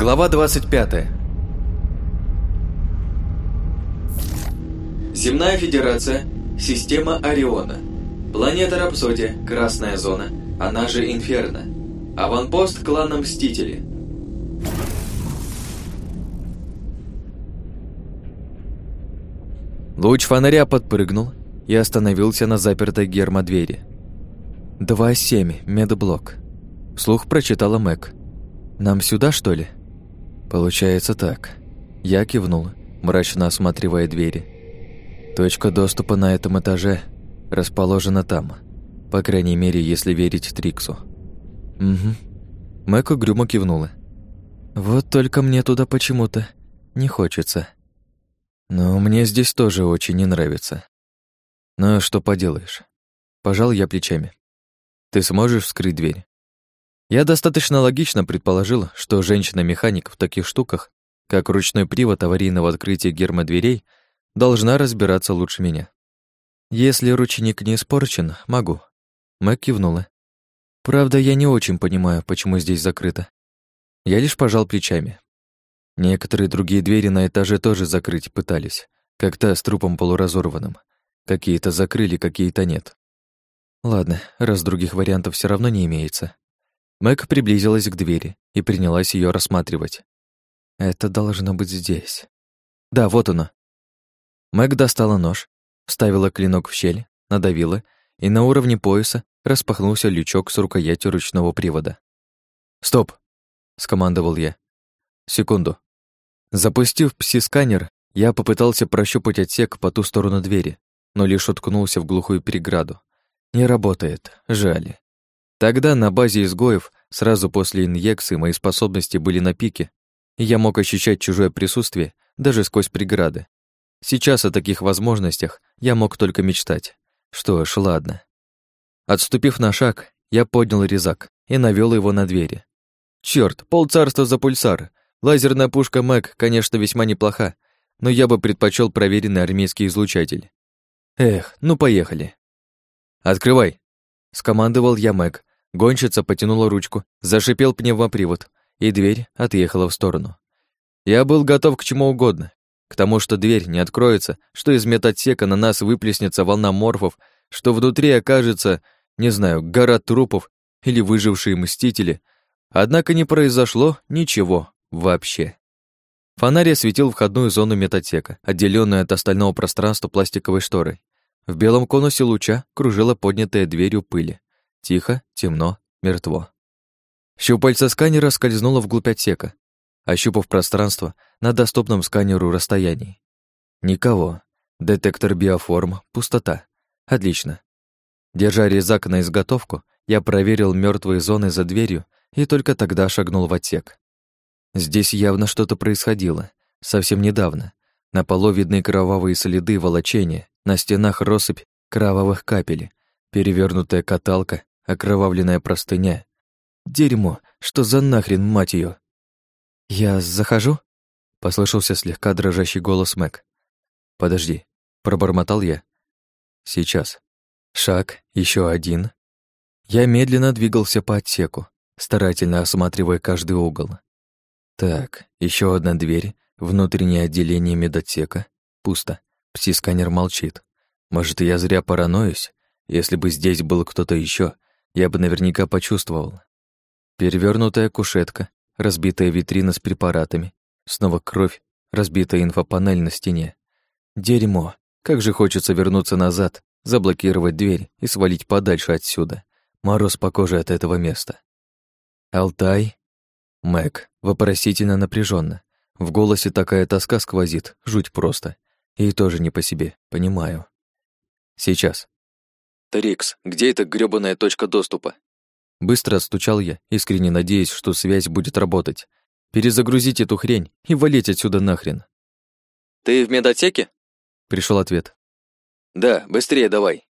Глава 25. Земная Федерация, система Ориона. Планета Рапсодия, Красная Зона, она же Инферно. Аванпост клана Мстители. Луч фонаря подпрыгнул и остановился на запертой гермодвери. 2.7, медблок. Вслух прочитала Мэг. «Нам сюда, что ли?» «Получается так». Я кивнул, мрачно осматривая двери. Точка доступа на этом этаже расположена там. По крайней мере, если верить Триксу. «Угу». Мэг угрюмо кивнула. «Вот только мне туда почему-то не хочется. Но мне здесь тоже очень не нравится. Но что поделаешь?» Пожал я плечами. «Ты сможешь вскрыть дверь?» Я достаточно логично предположил, что женщина-механик в таких штуках, как ручной привод аварийного открытия гермодверей, должна разбираться лучше меня. Если ручник не испорчен, могу. Мэг кивнула. Правда, я не очень понимаю, почему здесь закрыто. Я лишь пожал плечами. Некоторые другие двери на этаже тоже закрыть пытались, как та с трупом полуразорванным. Какие-то закрыли, какие-то нет. Ладно, раз других вариантов все равно не имеется, Мэг приблизилась к двери и принялась ее рассматривать. Это должно быть здесь. Да, вот оно. Мэг достала нож, вставила клинок в щель, надавила, и на уровне пояса распахнулся лючок с рукоятью ручного привода. «Стоп!» — скомандовал я. «Секунду». Запустив пси-сканер, я попытался прощупать отсек по ту сторону двери, но лишь уткнулся в глухую переграду. Не работает, жаль. Тогда на базе изгоев, сразу после инъекции, мои способности были на пике, и я мог ощущать чужое присутствие даже сквозь преграды. Сейчас о таких возможностях я мог только мечтать. Что ж, ладно. Отступив на шаг, я поднял резак и навёл его на двери. Чёрт, полцарства за пульсар. Лазерная пушка Мэг, конечно, весьма неплоха, но я бы предпочел проверенный армейский излучатель. Эх, ну поехали. «Открывай!» — скомандовал я Мэг, Гонщица потянула ручку, зашипел пневмопривод, и дверь отъехала в сторону. Я был готов к чему угодно. К тому, что дверь не откроется, что из медотсека на нас выплеснется волна морфов, что внутри окажется, не знаю, гора трупов или выжившие мстители. Однако не произошло ничего вообще. Фонарь осветил входную зону метатека, отделенную от остального пространства пластиковой шторой. В белом конусе луча кружила поднятая дверью пыли. Тихо, темно, мертво. Щупальца сканера скользнуло вглубь отсека, ощупав пространство на доступном сканеру расстоянии. Никого. Детектор биоформ, пустота. Отлично. Держа резак на изготовку, я проверил мертвые зоны за дверью и только тогда шагнул в отсек. Здесь явно что-то происходило, совсем недавно. На полу видны кровавые следы волочения, на стенах россыпь кровавых капель, перевернутая каталка окровавленная простыня. Дерьмо, что за нахрен, мать ее? Я захожу? Послышался слегка дрожащий голос Мэг. Подожди, пробормотал я. Сейчас. Шаг, еще один. Я медленно двигался по отсеку, старательно осматривая каждый угол. Так, еще одна дверь, внутреннее отделение медотсека. Пусто. Пси-сканер молчит. Может, я зря параноюсь? Если бы здесь был кто-то еще, я бы наверняка почувствовал. Перевернутая кушетка, разбитая витрина с препаратами, снова кровь, разбитая инфопанель на стене. Дерьмо. Как же хочется вернуться назад, заблокировать дверь и свалить подальше отсюда. Мороз по коже от этого места. Алтай. Мэг. Вопросительно напряженно. В голосе такая тоска сквозит, жуть просто. И тоже не по себе, понимаю. Сейчас. «Тарикс, где эта грёбаная точка доступа?» Быстро отстучал я, искренне надеясь, что связь будет работать. Перезагрузить эту хрень и валить отсюда нахрен. «Ты в медотеке?» Пришел ответ. «Да, быстрее давай.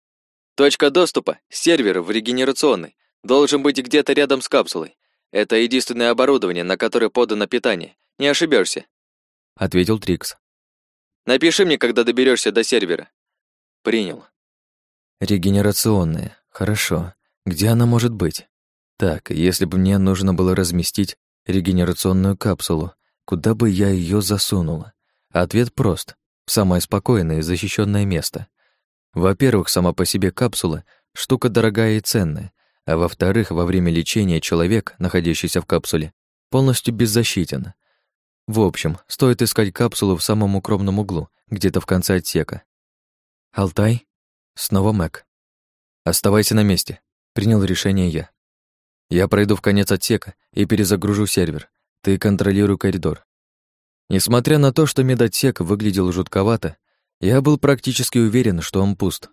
Точка доступа, сервер в регенерационной, должен быть где-то рядом с капсулой. Это единственное оборудование, на которое подано питание. Не ошибешься, ответил Трикс. Напиши мне, когда доберешься до сервера. Принял. Регенерационная. Хорошо. Где она может быть? Так, если бы мне нужно было разместить регенерационную капсулу, куда бы я ее засунула. Ответ прост — в самое спокойное и защищенное место. Во-первых, сама по себе капсула — штука дорогая и ценная, а во-вторых, во время лечения человек, находящийся в капсуле, полностью беззащитен. В общем, стоит искать капсулу в самом укромном углу, где-то в конце отсека. «Алтай?» Снова Мэг. «Оставайся на месте», — принял решение я. «Я пройду в конец отсека и перезагружу сервер. Ты контролируй коридор». Несмотря на то, что медотсек выглядел жутковато, я был практически уверен, что он пуст.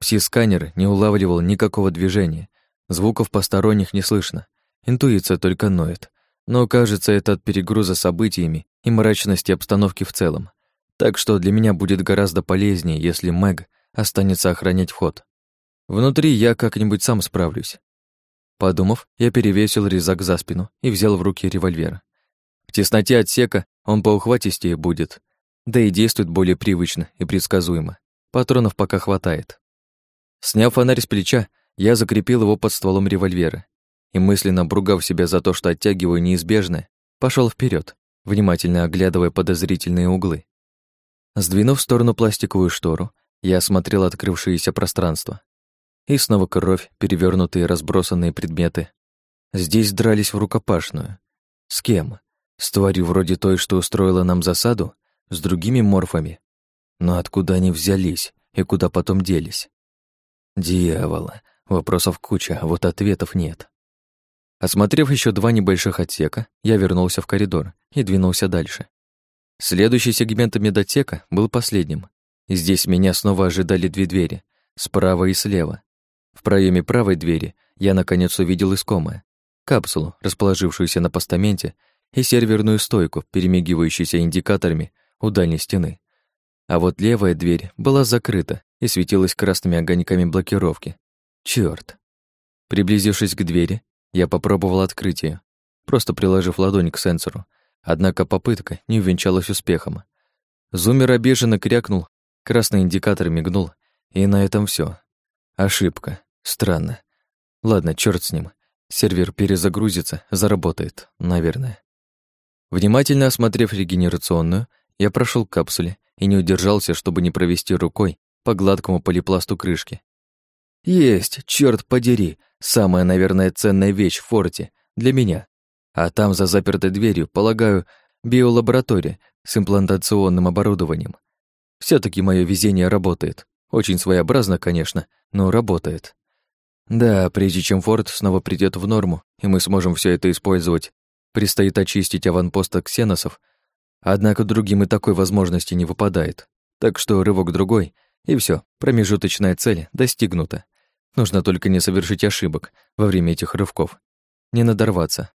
Пси-сканер не улавливал никакого движения, звуков посторонних не слышно, интуиция только ноет. Но, кажется, это от перегруза событиями и мрачности обстановки в целом. Так что для меня будет гораздо полезнее, если Мэг останется охранять вход. Внутри я как-нибудь сам справлюсь. Подумав, я перевесил резак за спину и взял в руки револьвер. В тесноте отсека он поухватистее будет, да и действует более привычно и предсказуемо. Патронов пока хватает. Сняв фонарь с плеча, я закрепил его под стволом револьвера и, мысленно обругав себя за то, что оттягиваю неизбежное, пошел вперед, внимательно оглядывая подозрительные углы. Сдвинув в сторону пластиковую штору, я осмотрел открывшееся пространство. И снова кровь, перевернутые разбросанные предметы. Здесь дрались в рукопашную. С кем? С тварью вроде той, что устроила нам засаду? С другими морфами? Но откуда они взялись и куда потом делись? Дьявола, вопросов куча, а вот ответов нет. Осмотрев еще два небольших отсека, я вернулся в коридор и двинулся дальше. Следующий сегмент медотека был последним. Здесь меня снова ожидали две двери, справа и слева. В проеме правой двери я наконец увидел искомое. Капсулу, расположившуюся на постаменте, и серверную стойку, перемигивающуюся индикаторами у дальней стены. А вот левая дверь была закрыта и светилась красными огоньками блокировки. Чёрт! Приблизившись к двери, я попробовал открыть ее, просто приложив ладонь к сенсору. Однако попытка не увенчалась успехом. Зумер обиженно крякнул, красный индикатор мигнул, и на этом все. Ошибка. Странно. Ладно, черт с ним. Сервер перезагрузится, заработает, наверное. Внимательно осмотрев регенерационную, я прошел к капсуле и не удержался, чтобы не провести рукой по гладкому полипласту крышки. Есть, черт подери, самая, наверное, ценная вещь в форте для меня. А там, за запертой дверью, полагаю, биолаборатория с имплантационным оборудованием. Все таки мое везение работает. Очень своеобразно, конечно, но работает. Да, прежде чем форт снова придет в норму, и мы сможем все это использовать, предстоит очистить аванпост ксеносов, однако другим и такой возможности не выпадает. Так что рывок другой, и все, промежуточная цель достигнута. Нужно только не совершить ошибок во время этих рывков. Не надорваться.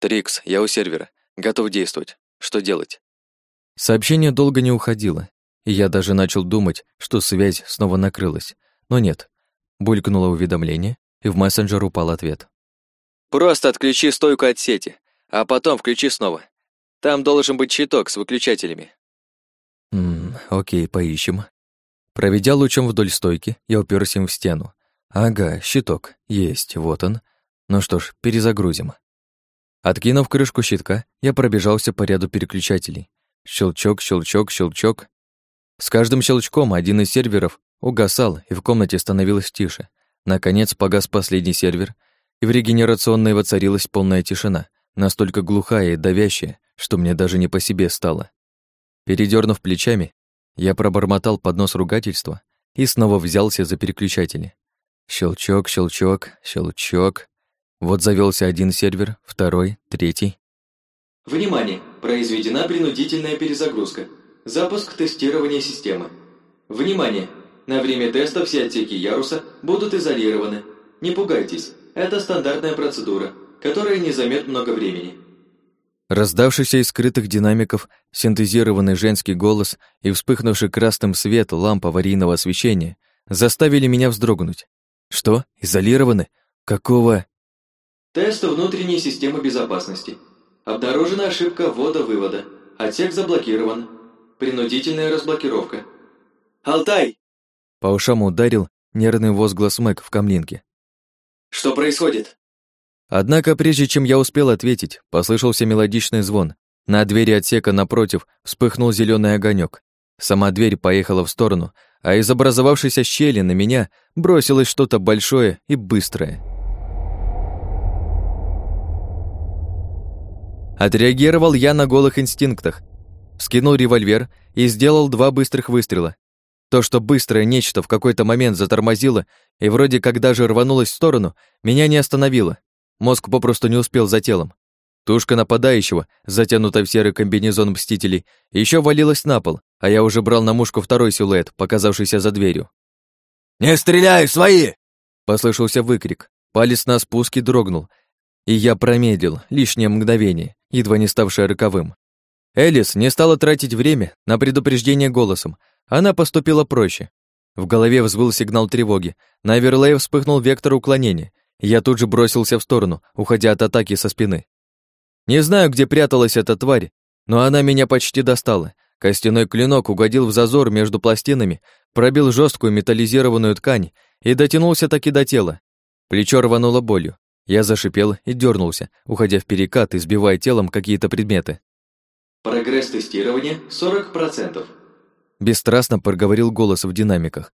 «Трикс, я у сервера. Готов действовать. Что делать?» Сообщение долго не уходило, и я даже начал думать, что связь снова накрылась. Но нет. Булькнуло уведомление, и в мессенджер упал ответ. «Просто отключи стойку от сети, а потом включи снова. Там должен быть щиток с выключателями». «Ммм, окей, поищем». Проведя лучом вдоль стойки, я уперся им в стену. Ага, щиток. Есть, вот он. Ну что ж, перезагрузим. Откинув крышку щитка, я пробежался по ряду переключателей. Щелчок, щелчок, щелчок. С каждым щелчком один из серверов угасал, и в комнате становилось тише. Наконец погас последний сервер, и в регенерационной воцарилась полная тишина, настолько глухая и давящая, что мне даже не по себе стало. Передернув плечами, я пробормотал под нос ругательства и снова взялся за переключатели. Щелчок, щелчок, щелчок. Вот завелся один сервер, второй, третий. Внимание! Произведена принудительная перезагрузка. Запуск тестирования системы. Внимание! На время теста все отсеки яруса будут изолированы. Не пугайтесь, это стандартная процедура, которая не займет много времени. Раздавшийся из скрытых динамиков синтезированный женский голос и вспыхнувший красным свет ламп аварийного освещения заставили меня вздрогнуть. Что? Изолированы? Какого? Тест внутренней системы безопасности. Обнаружена ошибка ввода-вывода. Отсек заблокирован. Принудительная разблокировка. «Алтай!» По ушам ударил нервный возглас Мэг в камлинке. «Что происходит?» Однако, прежде чем я успел ответить, послышался мелодичный звон. На двери отсека напротив вспыхнул зеленый огонек. Сама дверь поехала в сторону, а из образовавшейся щели на меня бросилось что-то большое и быстрое. Отреагировал я на голых инстинктах. Скинул револьвер и сделал два быстрых выстрела. То, что быстрое нечто в какой-то момент затормозило и вроде как даже рванулось в сторону, меня не остановило. Мозг попросту не успел за телом. Тушка нападающего, затянутая в серый комбинезон мстителей, еще валилась на пол, а я уже брал на мушку второй силуэт, показавшийся за дверью. «Не стреляй, свои!» Послышался выкрик. Палец на спуске дрогнул, и я промедлил лишнее мгновение, едва не ставшее роковым. Элис не стала тратить время на предупреждение голосом, она поступила проще. В голове взвыл сигнал тревоги, на оверлее вспыхнул вектор уклонения, я тут же бросился в сторону, уходя от атаки со спины. Не знаю, где пряталась эта тварь, но она меня почти достала. Костяной клинок угодил в зазор между пластинами, пробил жесткую металлизированную ткань и дотянулся таки до тела. Плечо рвануло болью. Я зашипел и дернулся, уходя в перекат и сбивая телом какие-то предметы. Прогресс тестирования 40%. Бесстрастно проговорил голос в динамиках.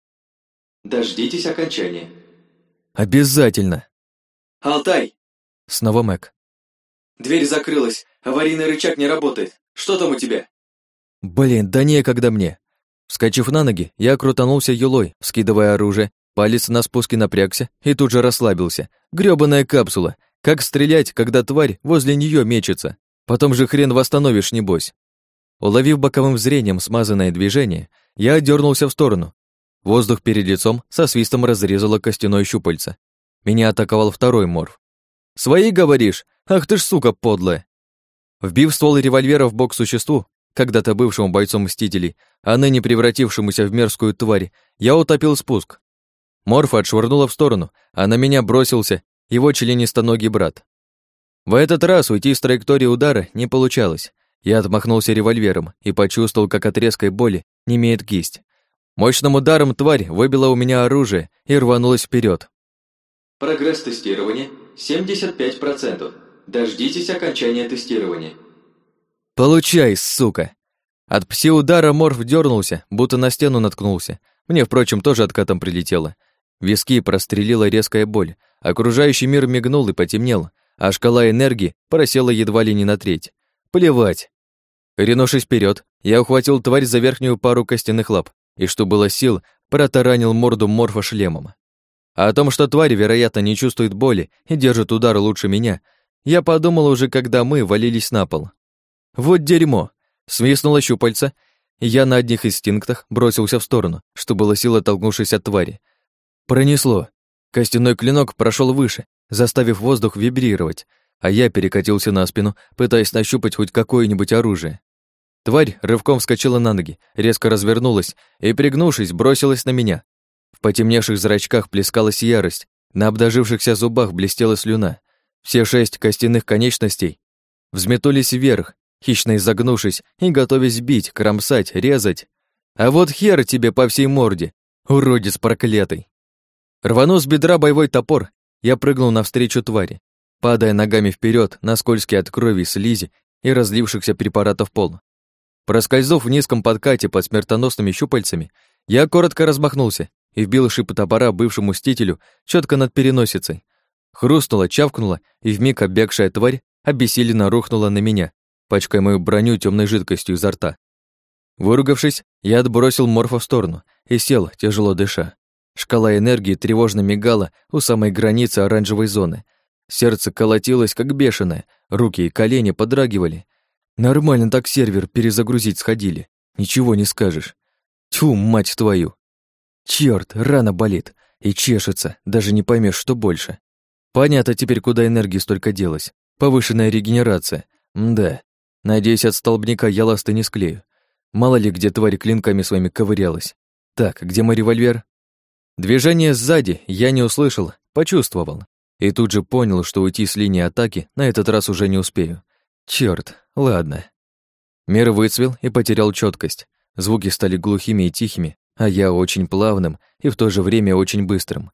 Дождитесь окончания. Обязательно. Алтай! Снова Мэг. Дверь закрылась, аварийный рычаг не работает. Что там у тебя? Блин, да некогда мне. Вскочив на ноги, я крутанулся юлой, скидывая оружие, палец на спуске напрягся и тут же расслабился. Грёбаная капсула. Как стрелять, когда тварь возле нее мечется? Потом же хрен восстановишь, небось. Уловив боковым зрением смазанное движение, я дернулся в сторону. Воздух перед лицом со свистом разрезало костяное щупальце. Меня атаковал второй морф. «Свои, говоришь? Ах ты ж сука подлая!» Вбив ствол револьвера в бок существу, когда-то бывшему бойцом Мстителей, а ныне превратившемуся в мерзкую тварь, я утопил спуск. Морфа отшвырнула в сторону, а на меня бросился его членистоногий брат. В этот раз уйти с траектории удара не получалось. Я отмахнулся револьвером и почувствовал, как от резкой боли не имеет кисть. Мощным ударом тварь выбила у меня оружие и рванулась вперед. Прогресс тестирования 75%. Дождитесь окончания тестирования. Получай, сука! От пси-удара морф дернулся, будто на стену наткнулся. Мне, впрочем, тоже откатом прилетело. Виски прострелила резкая боль. Окружающий мир мигнул и потемнел, а шкала энергии просела едва ли не на треть. Плевать. Ринувшись вперед, я ухватил тварь за верхнюю пару костяных лап и, что было сил, протаранил морду морфа шлемом. А о том, что тварь, вероятно, не чувствует боли и держит удар лучше меня, я подумал уже, когда мы валились на пол. Вот дерьмо. Свистнуло щупальца, и я на одних инстинктах бросился в сторону, что было сил толкнувшись от твари. Пронесло. Костяной клинок прошел выше, заставив воздух вибрировать, а я перекатился на спину, пытаясь нащупать хоть какое-нибудь оружие. Тварь рывком вскочила на ноги, резко развернулась и, пригнувшись, бросилась на меня. В потемневших зрачках плескалась ярость, на обдожившихся зубах блестела слюна. Все шесть костяных конечностей взметнулись вверх, хищно изогнувшись и готовясь бить, кромсать, резать. А вот хер тебе по всей морде, уродец проклятый. Рванув с бедра боевой топор, я прыгнул навстречу твари, падая ногами вперед на скользкие от крови, слизи и разлившихся препаратов пол. Проскользнув в низком подкате под смертоносными щупальцами, я коротко размахнулся и вбил шип топора бывшему мстителю четко над переносицей. Хрустнула, чавкнула, и вмиг оббегшая тварь обессиленно рухнула на меня, пачкая мою броню темной жидкостью изо рта. Выругавшись, я отбросил морфа в сторону и сел, тяжело дыша. Шкала энергии тревожно мигала у самой границы оранжевой зоны. Сердце колотилось, как бешеное, руки и колени подрагивали, Нормально так сервер перезагрузить сходили. Ничего не скажешь. Тьфу, мать твою. Чёрт, рана болит. И чешется, даже не поймешь, что больше. Понятно теперь, куда энергии столько делась. Повышенная регенерация. Мда. Надеюсь, от столбняка я ласты не склею. Мало ли, где тварь клинками своими ковырялась. Так, где мой револьвер? Движение сзади я не услышал, почувствовал. И тут же понял, что уйти с линии атаки на этот раз уже не успею. Чёрт, ладно. Мир выцвел и потерял четкость. Звуки стали глухими и тихими, а я очень плавным и в то же время очень быстрым.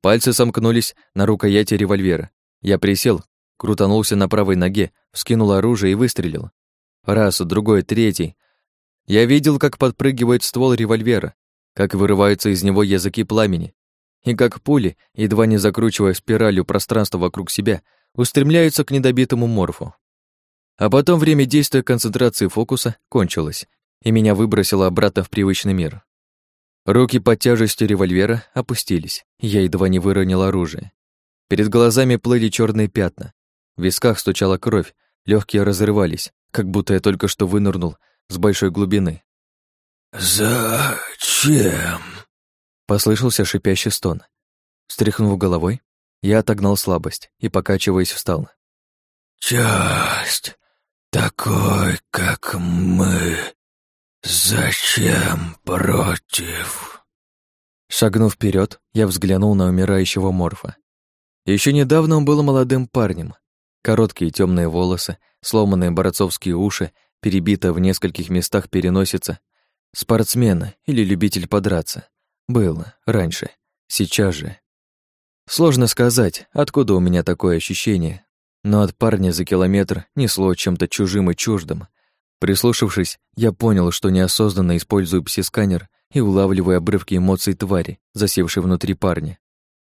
Пальцы сомкнулись на рукояти револьвера. Я присел, крутанулся на правой ноге, вскинул оружие и выстрелил. Раз, другой, третий. Я видел, как подпрыгивает ствол револьвера, как вырываются из него языки пламени, и как пули, едва не закручивая спиралью пространство вокруг себя, устремляются к недобитому морфу. А потом время действия концентрации фокуса кончилось, и меня выбросило обратно в привычный мир. Руки под тяжестью револьвера опустились, я едва не выронил оружие. Перед глазами плыли черные пятна, в висках стучала кровь, легкие разрывались, как будто я только что вынырнул с большой глубины. «Зачем?» — послышался шипящий стон. Стряхнув головой, я отогнал слабость и, покачиваясь, встал. «Часть такой, как мы, «Зачем против?» Шагнув вперед, я взглянул на умирающего Морфа. Еще недавно он был молодым парнем. Короткие темные волосы, сломанные борцовские уши, перебитая в нескольких местах переносица. Спортсмена или любитель подраться. Было раньше, сейчас же. Сложно сказать, откуда у меня такое ощущение, но от парня за километр несло чем-то чужим и чуждым, Прислушавшись, я понял, что неосознанно использую пси-сканер и улавливаю обрывки эмоций твари, засевшей внутри парня.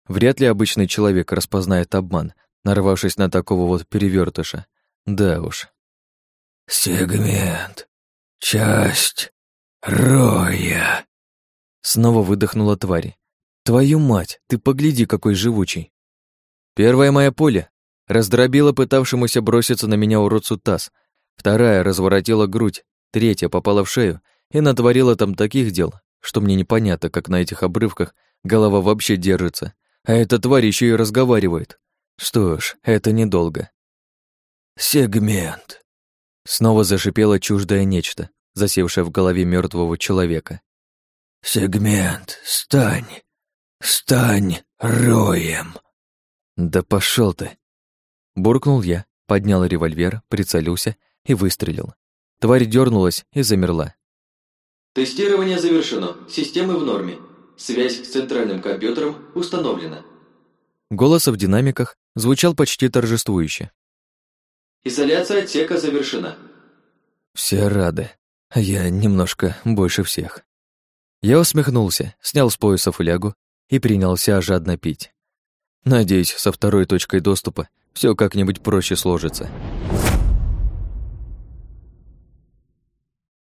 Вряд ли обычный человек распознает обман, нарвавшись на такого вот перевертыша. Да уж. «Сегмент. Часть. Роя». Снова выдохнула тварь. «Твою мать, ты погляди, какой живучий!» Первая моя пуля раздробила пытавшемуся броситься на меня уродцу таз, Вторая разворотила грудь, третья попала в шею и натворила там таких дел, что мне непонятно, как на этих обрывках голова вообще держится, а эта тварь еще и разговаривает. Что ж, это недолго. «Сегмент!» Снова зашипело чуждое нечто, засевшее в голове мертвого человека. «Сегмент, стань! Стань роем!» «Да пошел ты!» Буркнул я, поднял револьвер, прицелился и выстрелил. Тварь дернулась и замерла. Тестирование завершено. Системы в норме. Связь с центральным компьютером установлена. Голос в динамиках звучал почти торжествующе. Изоляция отсека завершена. Все рады, я немножко больше всех. Я усмехнулся, снял с пояса флягу и принялся жадно пить. Надеюсь, со второй точкой доступа все как-нибудь проще сложится.